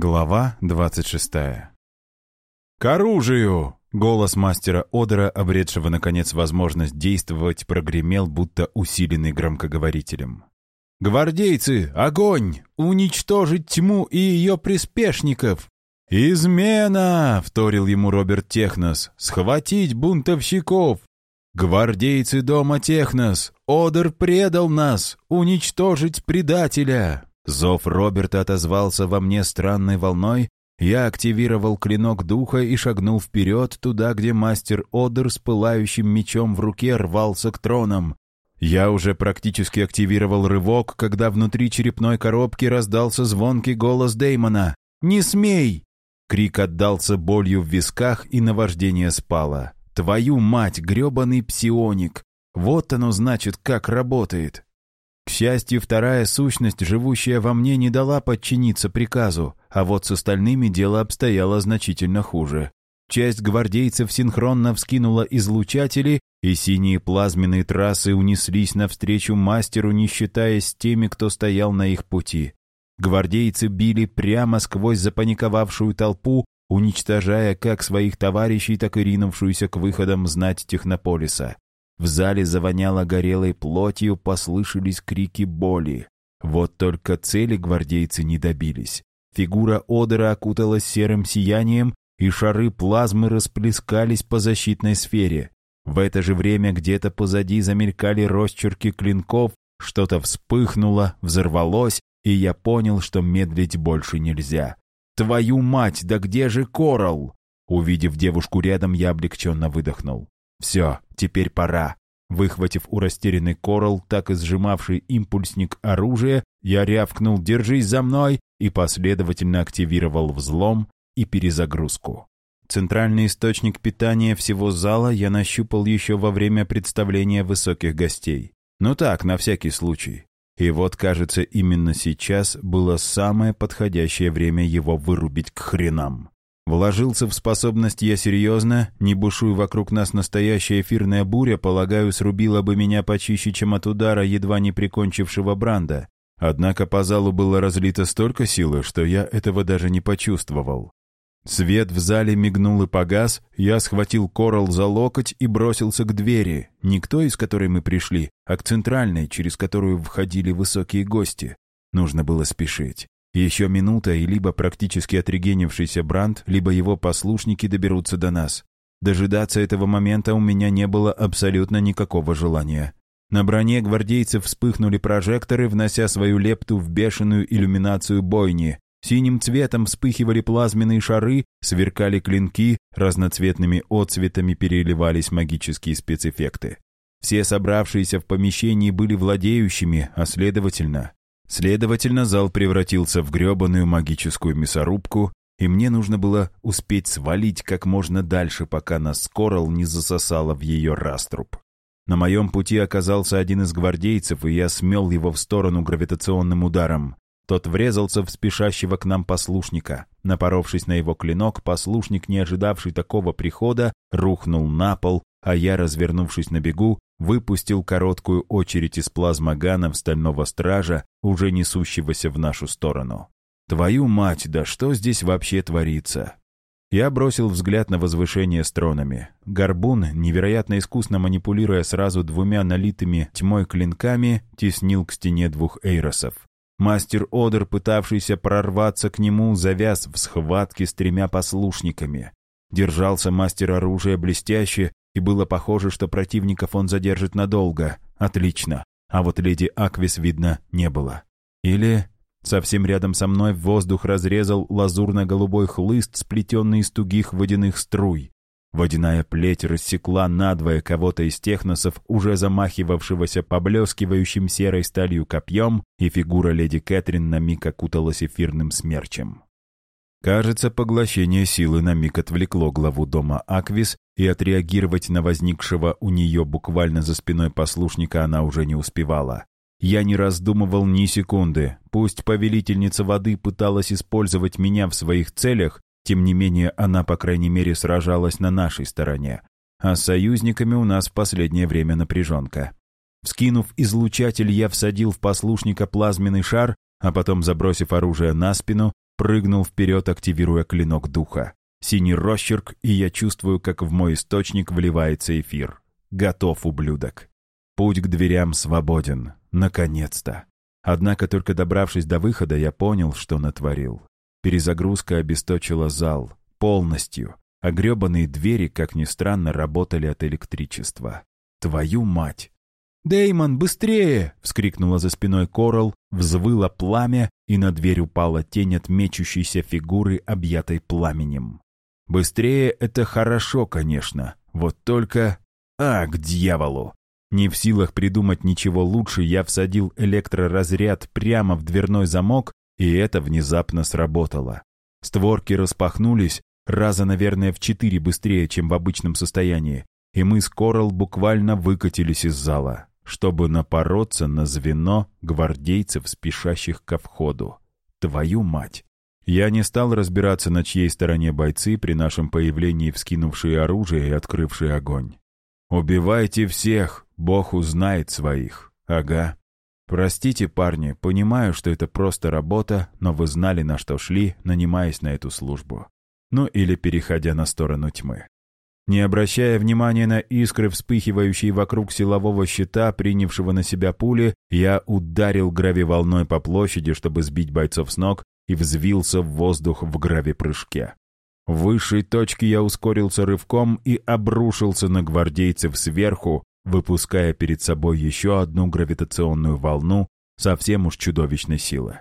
Глава 26. «К оружию!» Голос мастера Одера, обретшего, наконец, возможность действовать, прогремел, будто усиленный громкоговорителем. «Гвардейцы, огонь! Уничтожить тьму и ее приспешников!» «Измена!» — вторил ему Роберт Технос. «Схватить бунтовщиков! Гвардейцы дома Технос! Одер предал нас! Уничтожить предателя!» Зов Роберта отозвался во мне странной волной. Я активировал клинок духа и шагнул вперед туда, где мастер Одер с пылающим мечом в руке рвался к тронам. Я уже практически активировал рывок, когда внутри черепной коробки раздался звонкий голос Деймона. «Не смей!» Крик отдался болью в висках, и наваждение спало. «Твою мать, грёбаный псионик! Вот оно значит, как работает!» К счастью, вторая сущность, живущая во мне, не дала подчиниться приказу, а вот с остальными дело обстояло значительно хуже. Часть гвардейцев синхронно вскинула излучатели, и синие плазменные трассы унеслись навстречу мастеру, не считаясь с теми, кто стоял на их пути. Гвардейцы били прямо сквозь запаниковавшую толпу, уничтожая как своих товарищей, так и ринувшуюся к выходам знать Технополиса. В зале завоняло горелой плотью, послышались крики боли. Вот только цели гвардейцы не добились. Фигура Одера окуталась серым сиянием, и шары плазмы расплескались по защитной сфере. В это же время где-то позади замелькали росчерки клинков, что-то вспыхнуло, взорвалось, и я понял, что медлить больше нельзя. «Твою мать, да где же Коралл?» Увидев девушку рядом, я облегченно выдохнул. Все, теперь пора. Выхватив у растерянный Коралл, так и сжимавший импульсник оружия, я рявкнул «Держись за мной!» и последовательно активировал взлом и перезагрузку. Центральный источник питания всего зала я нащупал еще во время представления высоких гостей. Ну так, на всякий случай. И вот, кажется, именно сейчас было самое подходящее время его вырубить к хренам. Вложился в способность я серьезно, не бушуй вокруг нас настоящая эфирная буря, полагаю, срубила бы меня почище, чем от удара, едва не прикончившего Бранда. Однако по залу было разлито столько силы, что я этого даже не почувствовал. Свет в зале мигнул и погас, я схватил Корал за локоть и бросился к двери, не к той, из которой мы пришли, а к центральной, через которую входили высокие гости. Нужно было спешить. Еще минута, и либо практически отрегенившийся Бранд, либо его послушники доберутся до нас. Дожидаться этого момента у меня не было абсолютно никакого желания. На броне гвардейцев вспыхнули прожекторы, внося свою лепту в бешеную иллюминацию бойни. Синим цветом вспыхивали плазменные шары, сверкали клинки, разноцветными отцветами переливались магические спецэффекты. Все собравшиеся в помещении были владеющими, а следовательно, Следовательно, зал превратился в гребаную магическую мясорубку, и мне нужно было успеть свалить как можно дальше, пока нас Скорл не засосало в ее раструб. На моем пути оказался один из гвардейцев, и я смел его в сторону гравитационным ударом. Тот врезался в спешащего к нам послушника. Напоровшись на его клинок, послушник, не ожидавший такого прихода, рухнул на пол, а я, развернувшись на бегу, выпустил короткую очередь из плазмоганов стального стража, уже несущегося в нашу сторону. «Твою мать, да что здесь вообще творится?» Я бросил взгляд на возвышение с тронами. Горбун, невероятно искусно манипулируя сразу двумя налитыми тьмой клинками, теснил к стене двух эйросов. Мастер Одер, пытавшийся прорваться к нему, завяз в схватке с тремя послушниками. Держался мастер оружия блестяще, и было похоже, что противников он задержит надолго. Отлично. А вот леди Аквис, видно, не было. Или совсем рядом со мной в воздух разрезал лазурно-голубой хлыст, сплетенный из тугих водяных струй. Водяная плеть рассекла надвое кого-то из техносов, уже замахивавшегося поблескивающим серой сталью копьем, и фигура леди Кэтрин на миг окуталась эфирным смерчем. Кажется, поглощение силы на миг отвлекло главу дома Аквис, и отреагировать на возникшего у нее буквально за спиной послушника она уже не успевала. Я не раздумывал ни секунды. Пусть повелительница воды пыталась использовать меня в своих целях, тем не менее она, по крайней мере, сражалась на нашей стороне. А с союзниками у нас в последнее время напряженка. Вскинув излучатель, я всадил в послушника плазменный шар, а потом, забросив оружие на спину, прыгнул вперед, активируя клинок духа. Синий росчерк, и я чувствую, как в мой источник вливается эфир. Готов, ублюдок. Путь к дверям свободен. Наконец-то. Однако только добравшись до выхода, я понял, что натворил. Перезагрузка обесточила зал. Полностью. А двери, как ни странно, работали от электричества. Твою мать! «Дэймон, быстрее!» — вскрикнула за спиной Корал, взвыло пламя, и на дверь упала тень от мечущейся фигуры, объятой пламенем. «Быстрее — это хорошо, конечно. Вот только... А, к дьяволу! Не в силах придумать ничего лучше, я всадил электроразряд прямо в дверной замок, и это внезапно сработало. Створки распахнулись, раза, наверное, в четыре быстрее, чем в обычном состоянии, и мы с Корал буквально выкатились из зала, чтобы напороться на звено гвардейцев, спешащих ко входу. Твою мать! Я не стал разбираться, на чьей стороне бойцы при нашем появлении вскинувшие оружие и открывшие огонь. «Убивайте всех! Бог узнает своих!» «Ага. Простите, парни, понимаю, что это просто работа, но вы знали, на что шли, нанимаясь на эту службу. Ну или переходя на сторону тьмы. Не обращая внимания на искры, вспыхивающие вокруг силового щита, принявшего на себя пули, я ударил гравиволной по площади, чтобы сбить бойцов с ног, и взвился в воздух в гравипрыжке. В высшей точке я ускорился рывком и обрушился на гвардейцев сверху, выпуская перед собой еще одну гравитационную волну совсем уж чудовищной силы.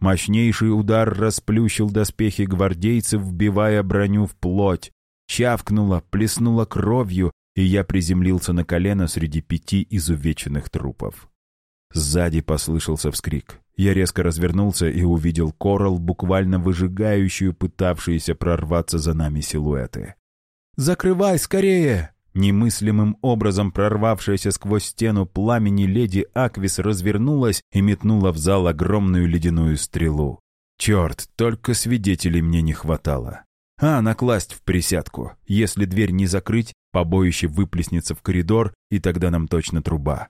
Мощнейший удар расплющил доспехи гвардейцев, вбивая броню в плоть, чавкнуло, плеснуло кровью, и я приземлился на колено среди пяти изувеченных трупов. Сзади послышался вскрик. Я резко развернулся и увидел Корал, буквально выжигающую, пытавшиеся прорваться за нами силуэты. «Закрывай скорее!» Немыслимым образом прорвавшаяся сквозь стену пламени леди Аквис развернулась и метнула в зал огромную ледяную стрелу. Черт, только свидетелей мне не хватало. А накласть в присядку. Если дверь не закрыть, побоище выплеснется в коридор, и тогда нам точно труба.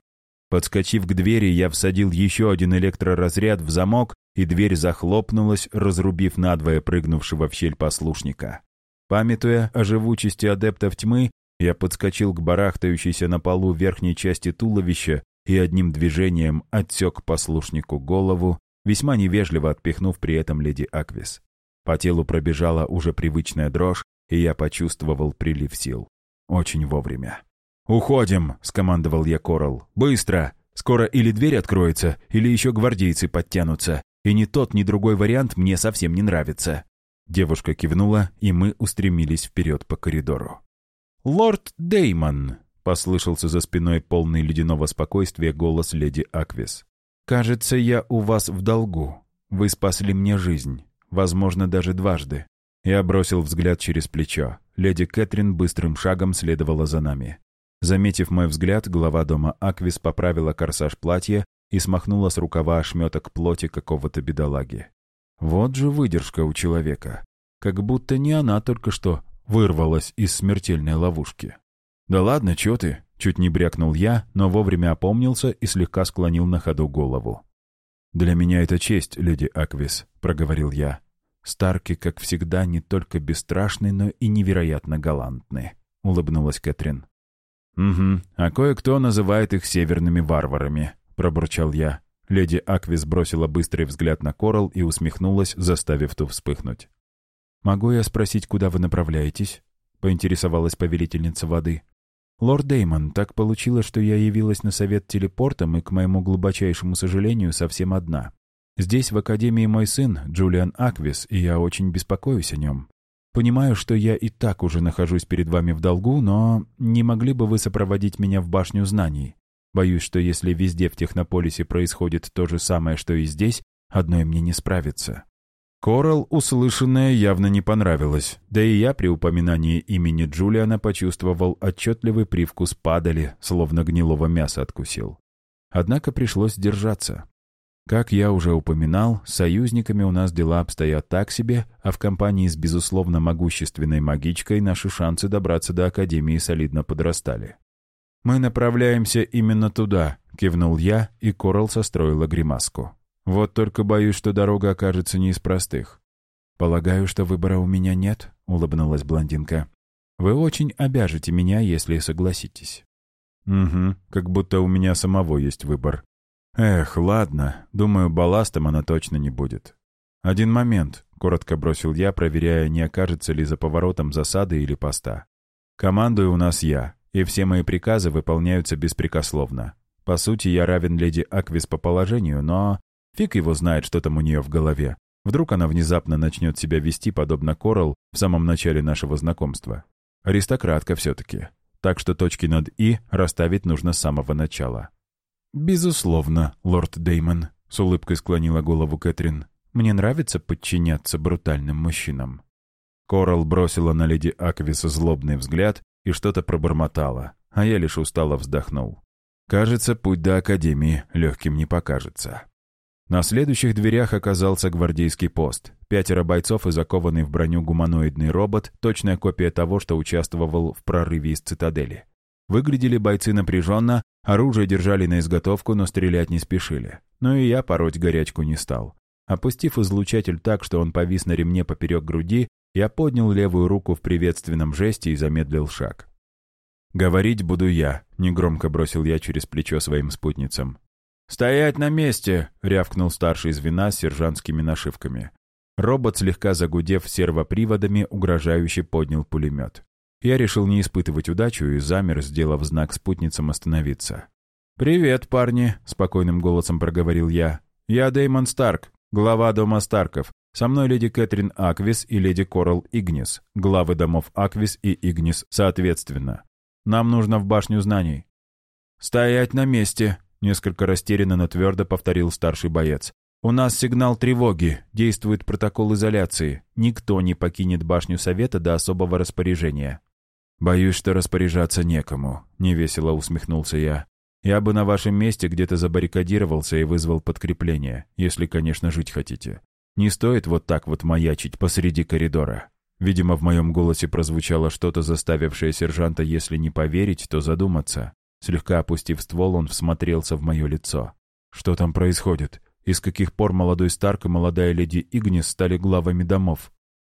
Подскочив к двери, я всадил еще один электроразряд в замок, и дверь захлопнулась, разрубив надвое прыгнувшего в щель послушника. Памятуя о живучести адептов тьмы, я подскочил к барахтающейся на полу верхней части туловища и одним движением отсек послушнику голову, весьма невежливо отпихнув при этом леди Аквис. По телу пробежала уже привычная дрожь, и я почувствовал прилив сил. Очень вовремя. «Уходим!» — скомандовал я Корал. «Быстро! Скоро или дверь откроется, или еще гвардейцы подтянутся. И ни тот, ни другой вариант мне совсем не нравится». Девушка кивнула, и мы устремились вперед по коридору. «Лорд Деймон!» — послышался за спиной полный ледяного спокойствия голос леди Аквис. «Кажется, я у вас в долгу. Вы спасли мне жизнь возможно, даже дважды. Я бросил взгляд через плечо. Леди Кэтрин быстрым шагом следовала за нами. Заметив мой взгляд, глава дома Аквис поправила корсаж платья и смахнула с рукава ошметок плоти какого-то бедолаги. Вот же выдержка у человека. Как будто не она только что вырвалась из смертельной ловушки. «Да ладно, чё ты?» — чуть не брякнул я, но вовремя опомнился и слегка склонил на ходу голову. «Для меня это честь, леди Аквис», — проговорил я. Старки, как всегда, не только бесстрашны, но и невероятно галантны», — улыбнулась Кэтрин. «Угу, а кое-кто называет их северными варварами», — пробурчал я. Леди Аквис бросила быстрый взгляд на Корал и усмехнулась, заставив ту вспыхнуть. «Могу я спросить, куда вы направляетесь?» — поинтересовалась повелительница воды. «Лорд Деймон, так получилось, что я явилась на совет телепортом и, к моему глубочайшему сожалению, совсем одна. Здесь, в Академии, мой сын, Джулиан Аквис, и я очень беспокоюсь о нем. Понимаю, что я и так уже нахожусь перед вами в долгу, но не могли бы вы сопроводить меня в башню знаний? Боюсь, что если везде в Технополисе происходит то же самое, что и здесь, одной мне не справиться». Корал услышанное явно не понравилось, да и я при упоминании имени Джулиана почувствовал отчетливый привкус падали, словно гнилого мяса откусил. Однако пришлось держаться. Как я уже упоминал, с союзниками у нас дела обстоят так себе, а в компании с безусловно могущественной магичкой наши шансы добраться до Академии солидно подрастали. «Мы направляемся именно туда», — кивнул я, и Корал состроила гримаску. «Вот только боюсь, что дорога окажется не из простых. «Полагаю, что выбора у меня нет», — улыбнулась блондинка. «Вы очень обяжете меня, если согласитесь». «Угу, как будто у меня самого есть выбор. Эх, ладно, думаю, балластом она точно не будет». «Один момент», — коротко бросил я, проверяя, не окажется ли за поворотом засады или поста. «Командую у нас я, и все мои приказы выполняются беспрекословно. По сути, я равен леди Аквис по положению, но фиг его знает, что там у нее в голове. Вдруг она внезапно начнет себя вести, подобно Корал, в самом начале нашего знакомства. Аристократка все-таки. Так что точки над «и» расставить нужно с самого начала. «Безусловно, лорд Деймон», — с улыбкой склонила голову Кэтрин. «Мне нравится подчиняться брутальным мужчинам». Корал бросила на леди Аквиса злобный взгляд и что-то пробормотала, а я лишь устало вздохнул. Кажется, путь до Академии легким не покажется. На следующих дверях оказался гвардейский пост. Пятеро бойцов и закованный в броню гуманоидный робот, точная копия того, что участвовал в прорыве из цитадели. Выглядели бойцы напряженно, оружие держали на изготовку, но стрелять не спешили. Но и я пороть горячку не стал. Опустив излучатель так, что он повис на ремне поперек груди, я поднял левую руку в приветственном жесте и замедлил шаг. «Говорить буду я», — негромко бросил я через плечо своим спутницам. «Стоять на месте!» — рявкнул старший звена с сержантскими нашивками. Робот, слегка загудев сервоприводами, угрожающе поднял пулемет. Я решил не испытывать удачу и замер, сделав знак спутницам остановиться. «Привет, парни!» — спокойным голосом проговорил я. «Я Деймон Старк, глава дома Старков. Со мной леди Кэтрин Аквис и леди Корал Игнис, главы домов Аквис и Игнис соответственно. Нам нужно в башню знаний». «Стоять на месте!» Несколько растерянно, но твердо повторил старший боец. «У нас сигнал тревоги. Действует протокол изоляции. Никто не покинет башню совета до особого распоряжения». «Боюсь, что распоряжаться некому», — невесело усмехнулся я. «Я бы на вашем месте где-то забаррикадировался и вызвал подкрепление, если, конечно, жить хотите. Не стоит вот так вот маячить посреди коридора». Видимо, в моем голосе прозвучало что-то, заставившее сержанта, если не поверить, то задуматься. Слегка опустив ствол, он всмотрелся в мое лицо. «Что там происходит? И с каких пор молодой Старк и молодая леди Игнис стали главами домов?»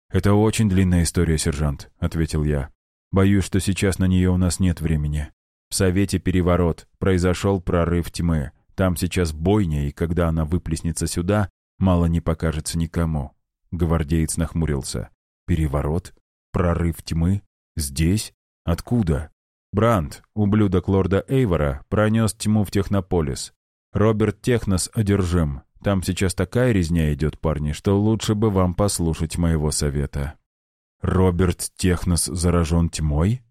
«Это очень длинная история, сержант», — ответил я. «Боюсь, что сейчас на нее у нас нет времени. В Совете переворот, произошел прорыв тьмы. Там сейчас бойня, и когда она выплеснется сюда, мало не покажется никому». Гвардеец нахмурился. «Переворот? Прорыв тьмы? Здесь? Откуда?» Бранд, ублюдок лорда Эйвора, пронес тьму в Технополис. Роберт Технос одержим. Там сейчас такая резня идет, парни, что лучше бы вам послушать моего совета. Роберт Технос заражен тьмой?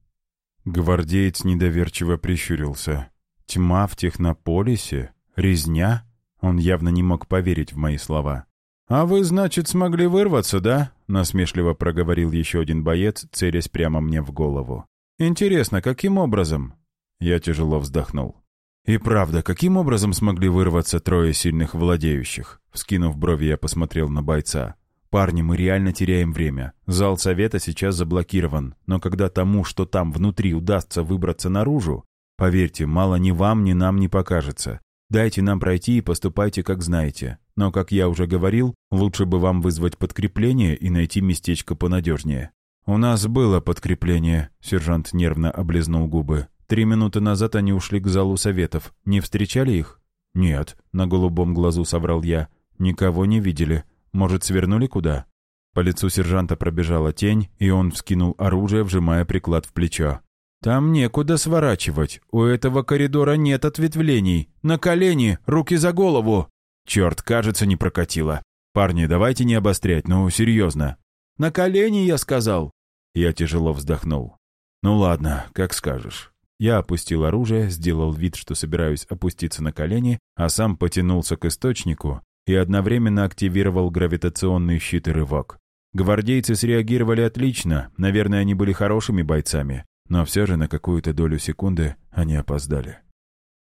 Гвардеец недоверчиво прищурился. Тьма в Технополисе? Резня? Он явно не мог поверить в мои слова. «А вы, значит, смогли вырваться, да?» — насмешливо проговорил еще один боец, целясь прямо мне в голову. «Интересно, каким образом?» Я тяжело вздохнул. «И правда, каким образом смогли вырваться трое сильных владеющих?» Вскинув брови, я посмотрел на бойца. «Парни, мы реально теряем время. Зал совета сейчас заблокирован, но когда тому, что там внутри, удастся выбраться наружу, поверьте, мало ни вам, ни нам не покажется. Дайте нам пройти и поступайте, как знаете. Но, как я уже говорил, лучше бы вам вызвать подкрепление и найти местечко понадежнее. «У нас было подкрепление», — сержант нервно облизнул губы. «Три минуты назад они ушли к залу советов. Не встречали их?» «Нет», — на голубом глазу соврал я. «Никого не видели. Может, свернули куда?» По лицу сержанта пробежала тень, и он вскинул оружие, вжимая приклад в плечо. «Там некуда сворачивать. У этого коридора нет ответвлений. На колени, руки за голову!» «Черт, кажется, не прокатило. Парни, давайте не обострять, ну, серьезно». «На колени, я сказал!» Я тяжело вздохнул. «Ну ладно, как скажешь». Я опустил оружие, сделал вид, что собираюсь опуститься на колени, а сам потянулся к источнику и одновременно активировал гравитационный щит и рывок. Гвардейцы среагировали отлично, наверное, они были хорошими бойцами, но все же на какую-то долю секунды они опоздали.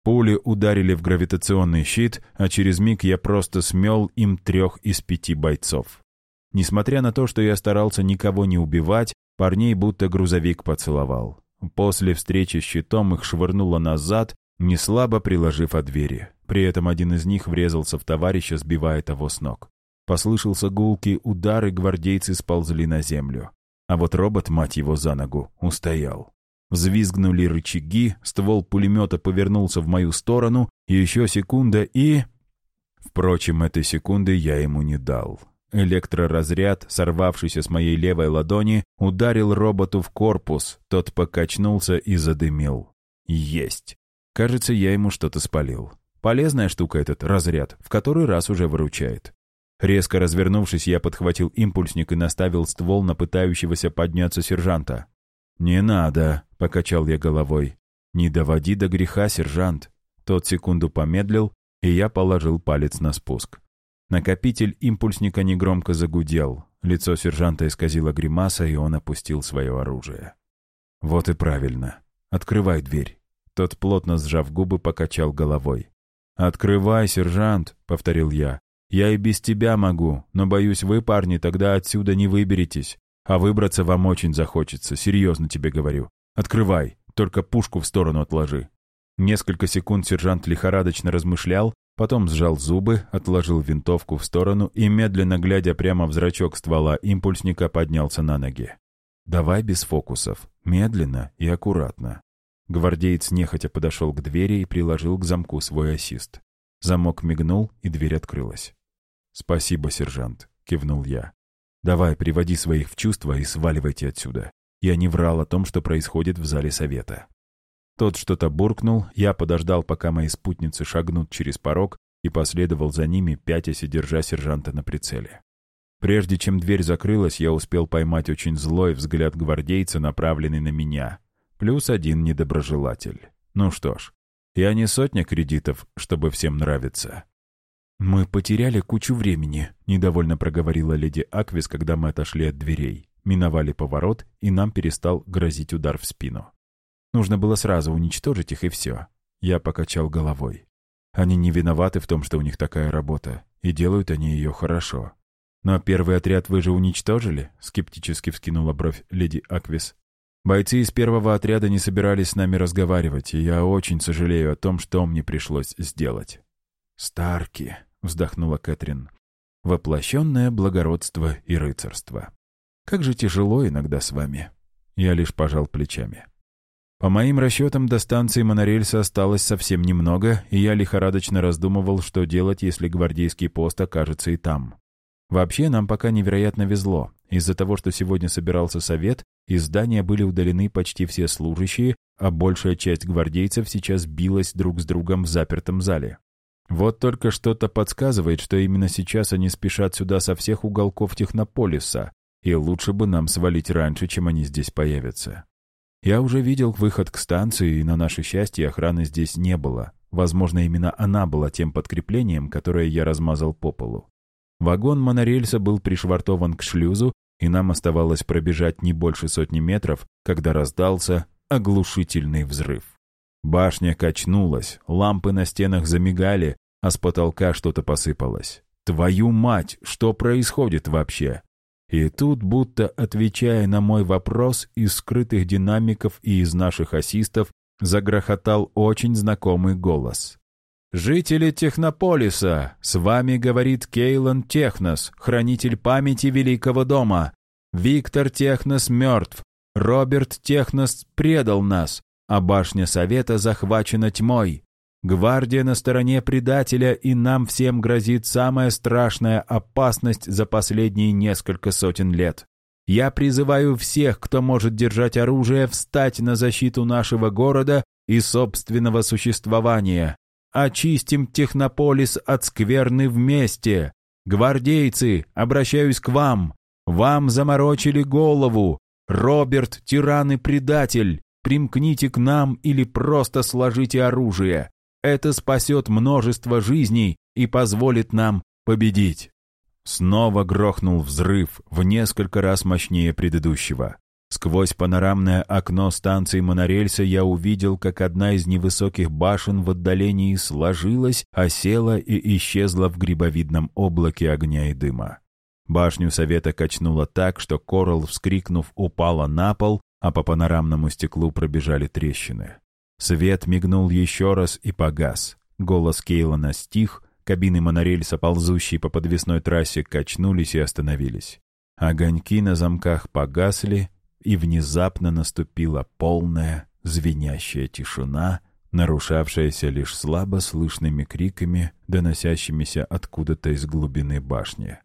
Пули ударили в гравитационный щит, а через миг я просто смел им трех из пяти бойцов. Несмотря на то, что я старался никого не убивать, Парней будто грузовик поцеловал. После встречи с щитом их швырнуло назад, неслабо приложив от двери. При этом один из них врезался в товарища, сбивая того с ног. Послышался гулкий удар, и гвардейцы сползли на землю. А вот робот, мать его за ногу, устоял. Взвизгнули рычаги, ствол пулемета повернулся в мою сторону, еще секунда и... Впрочем, этой секунды я ему не дал. Электроразряд, сорвавшийся с моей левой ладони, ударил роботу в корпус, тот покачнулся и задымил. Есть. Кажется, я ему что-то спалил. Полезная штука этот разряд, в который раз уже выручает. Резко развернувшись, я подхватил импульсник и наставил ствол на пытающегося подняться сержанта. «Не надо», — покачал я головой. «Не доводи до греха, сержант». Тот секунду помедлил, и я положил палец на спуск. Накопитель импульсника негромко загудел. Лицо сержанта исказило гримаса, и он опустил свое оружие. «Вот и правильно. Открывай дверь». Тот, плотно сжав губы, покачал головой. «Открывай, сержант», — повторил я. «Я и без тебя могу, но, боюсь, вы, парни, тогда отсюда не выберетесь. А выбраться вам очень захочется, серьезно тебе говорю. Открывай, только пушку в сторону отложи». Несколько секунд сержант лихорадочно размышлял, потом сжал зубы, отложил винтовку в сторону и, медленно глядя прямо в зрачок ствола импульсника, поднялся на ноги. «Давай без фокусов, медленно и аккуратно». Гвардеец нехотя подошел к двери и приложил к замку свой ассист. Замок мигнул, и дверь открылась. «Спасибо, сержант», — кивнул я. «Давай, приводи своих в чувство и сваливайте отсюда. Я не врал о том, что происходит в зале совета». Тот что-то буркнул, я подождал, пока мои спутницы шагнут через порог, и последовал за ними, пятясь и держа сержанта на прицеле. Прежде чем дверь закрылась, я успел поймать очень злой взгляд гвардейца, направленный на меня. Плюс один недоброжелатель. Ну что ж, я не сотня кредитов, чтобы всем нравиться. «Мы потеряли кучу времени», — недовольно проговорила леди Аквис, когда мы отошли от дверей. Миновали поворот, и нам перестал грозить удар в спину. Нужно было сразу уничтожить их, и все. Я покачал головой. Они не виноваты в том, что у них такая работа, и делают они ее хорошо. «Но первый отряд вы же уничтожили?» — скептически вскинула бровь леди Аквис. «Бойцы из первого отряда не собирались с нами разговаривать, и я очень сожалею о том, что мне пришлось сделать». «Старки», — вздохнула Кэтрин, — «воплощенное благородство и рыцарство. Как же тяжело иногда с вами». Я лишь пожал плечами. По моим расчетам, до станции монорельса осталось совсем немного, и я лихорадочно раздумывал, что делать, если гвардейский пост окажется и там. Вообще, нам пока невероятно везло. Из-за того, что сегодня собирался совет, из здания были удалены почти все служащие, а большая часть гвардейцев сейчас билась друг с другом в запертом зале. Вот только что-то подсказывает, что именно сейчас они спешат сюда со всех уголков Технополиса, и лучше бы нам свалить раньше, чем они здесь появятся. Я уже видел выход к станции, и на наше счастье охраны здесь не было. Возможно, именно она была тем подкреплением, которое я размазал по полу. Вагон монорельса был пришвартован к шлюзу, и нам оставалось пробежать не больше сотни метров, когда раздался оглушительный взрыв. Башня качнулась, лампы на стенах замигали, а с потолка что-то посыпалось. «Твою мать, что происходит вообще?» И тут, будто отвечая на мой вопрос, из скрытых динамиков и из наших ассистов загрохотал очень знакомый голос. «Жители Технополиса, с вами говорит Кейлан Технос, хранитель памяти Великого дома. Виктор Технос мертв, Роберт Технос предал нас, а башня Совета захвачена тьмой. Гвардия на стороне предателя, и нам всем грозит самая страшная опасность за последние несколько сотен лет. Я призываю всех, кто может держать оружие, встать на защиту нашего города и собственного существования. Очистим Технополис от скверны вместе. Гвардейцы, обращаюсь к вам. Вам заморочили голову. Роберт, тиран и предатель. Примкните к нам или просто сложите оружие. Это спасет множество жизней и позволит нам победить». Снова грохнул взрыв, в несколько раз мощнее предыдущего. Сквозь панорамное окно станции монорельса я увидел, как одна из невысоких башен в отдалении сложилась, осела и исчезла в грибовидном облаке огня и дыма. Башню совета качнуло так, что Коралл, вскрикнув, упала на пол, а по панорамному стеклу пробежали трещины. Свет мигнул еще раз и погас. Голос Кейлана стих, Кабины монорельса, ползущие по подвесной трассе, качнулись и остановились. Огоньки на замках погасли, и внезапно наступила полная, звенящая тишина, нарушавшаяся лишь слабо слышными криками, доносящимися откуда-то из глубины башни.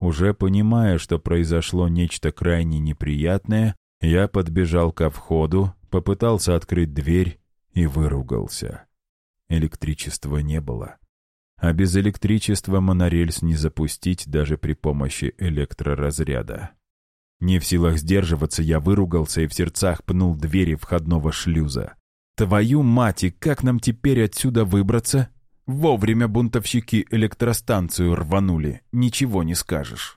Уже понимая, что произошло нечто крайне неприятное, я подбежал ко входу, попытался открыть дверь и выругался. Электричества не было. А без электричества монорельс не запустить даже при помощи электроразряда. Не в силах сдерживаться, я выругался и в сердцах пнул двери входного шлюза. «Твою мать, и как нам теперь отсюда выбраться?» Вовремя бунтовщики электростанцию рванули, ничего не скажешь.